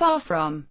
Far from.